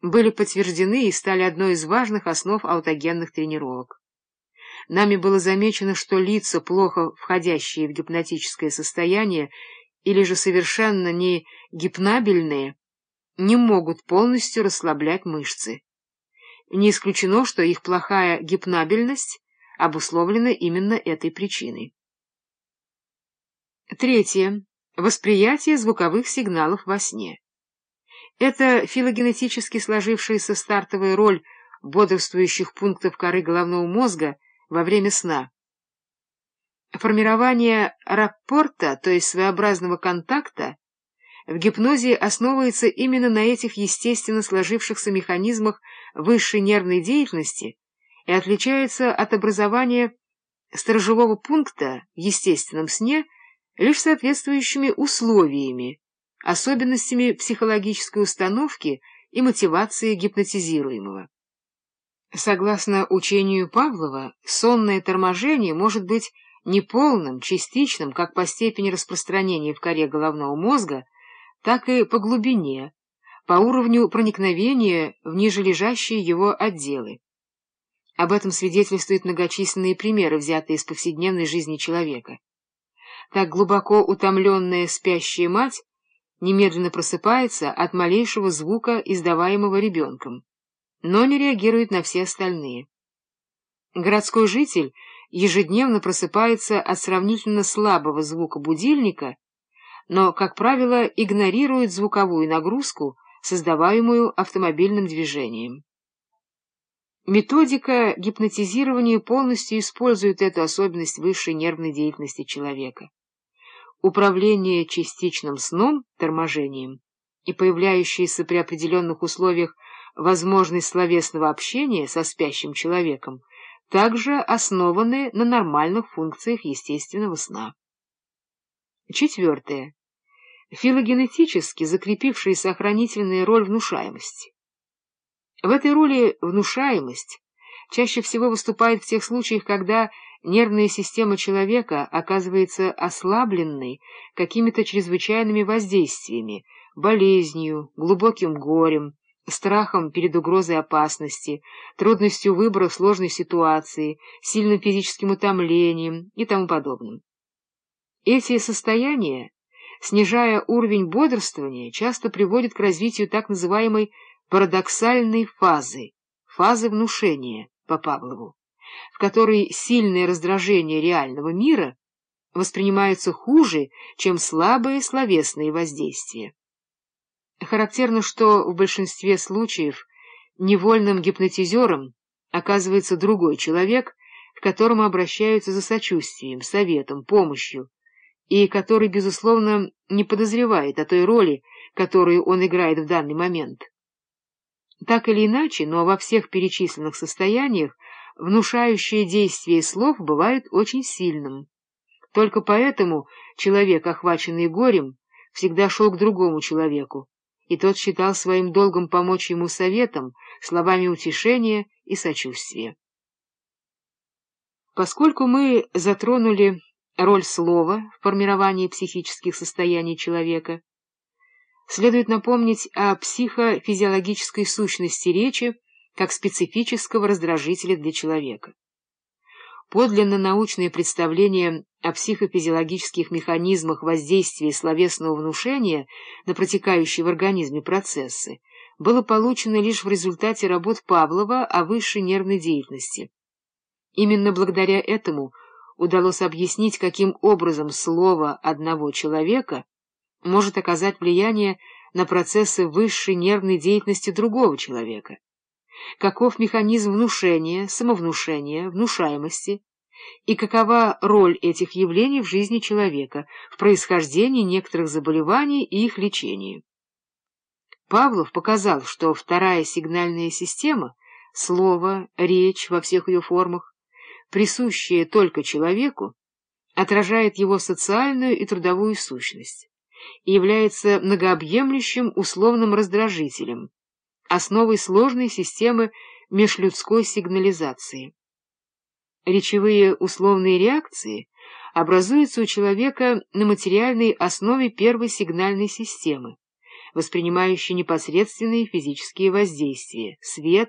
были подтверждены и стали одной из важных основ аутогенных тренировок. Нами было замечено, что лица, плохо входящие в гипнотическое состояние или же совершенно не гипнабельные, не могут полностью расслаблять мышцы. Не исключено, что их плохая гипнабельность обусловлена именно этой причиной. Третье. Восприятие звуковых сигналов во сне. Это филогенетически сложившаяся стартовая роль бодрствующих пунктов коры головного мозга во время сна. Формирование раппорта, то есть своеобразного контакта, в гипнозе основывается именно на этих естественно сложившихся механизмах высшей нервной деятельности и отличается от образования сторожевого пункта в естественном сне лишь соответствующими условиями, особенностями психологической установки и мотивации гипнотизируемого. Согласно учению Павлова, сонное торможение может быть неполным, частичным, как по степени распространения в коре головного мозга, так и по глубине, по уровню проникновения в нижележащие его отделы. Об этом свидетельствуют многочисленные примеры, взятые из повседневной жизни человека. Так глубоко утомленная спящая мать немедленно просыпается от малейшего звука, издаваемого ребенком, но не реагирует на все остальные. Городской житель ежедневно просыпается от сравнительно слабого звука будильника, но, как правило, игнорирует звуковую нагрузку, создаваемую автомобильным движением. Методика гипнотизирования полностью использует эту особенность высшей нервной деятельности человека управление частичным сном, торможением, и появляющаяся при определенных условиях возможность словесного общения со спящим человеком, также основаны на нормальных функциях естественного сна. Четвертое. Филогенетически закрепившаяся охранительная роль внушаемости. В этой роли внушаемость чаще всего выступает в тех случаях, когда нервная система человека оказывается ослабленной какими-то чрезвычайными воздействиями, болезнью, глубоким горем, страхом перед угрозой опасности, трудностью выбора в сложной ситуации, сильным физическим утомлением и тому подобным. Эти состояния, снижая уровень бодрствования, часто приводят к развитию так называемой парадоксальной фазы, фазы внушения по Павлову в которой сильное раздражение реального мира воспринимаются хуже, чем слабые словесные воздействия. Характерно, что в большинстве случаев невольным гипнотизером оказывается другой человек, к которому обращаются за сочувствием, советом, помощью, и который, безусловно, не подозревает о той роли, которую он играет в данный момент. Так или иначе, но во всех перечисленных состояниях внушающее действие слов бывает очень сильным. Только поэтому человек, охваченный горем, всегда шел к другому человеку, и тот считал своим долгом помочь ему советом, словами утешения и сочувствия. Поскольку мы затронули роль слова в формировании психических состояний человека, следует напомнить о психофизиологической сущности речи, как специфического раздражителя для человека. Подлинно научное представление о психофизиологических механизмах воздействия словесного внушения на протекающие в организме процессы было получено лишь в результате работ Павлова о высшей нервной деятельности. Именно благодаря этому удалось объяснить, каким образом слово одного человека может оказать влияние на процессы высшей нервной деятельности другого человека каков механизм внушения, самовнушения, внушаемости, и какова роль этих явлений в жизни человека, в происхождении некоторых заболеваний и их лечении. Павлов показал, что вторая сигнальная система — слово, речь во всех ее формах, присущая только человеку, отражает его социальную и трудовую сущность и является многообъемлющим условным раздражителем, основой сложной системы межлюдской сигнализации. Речевые условные реакции образуются у человека на материальной основе первой сигнальной системы, воспринимающий непосредственные физические воздействия — свет,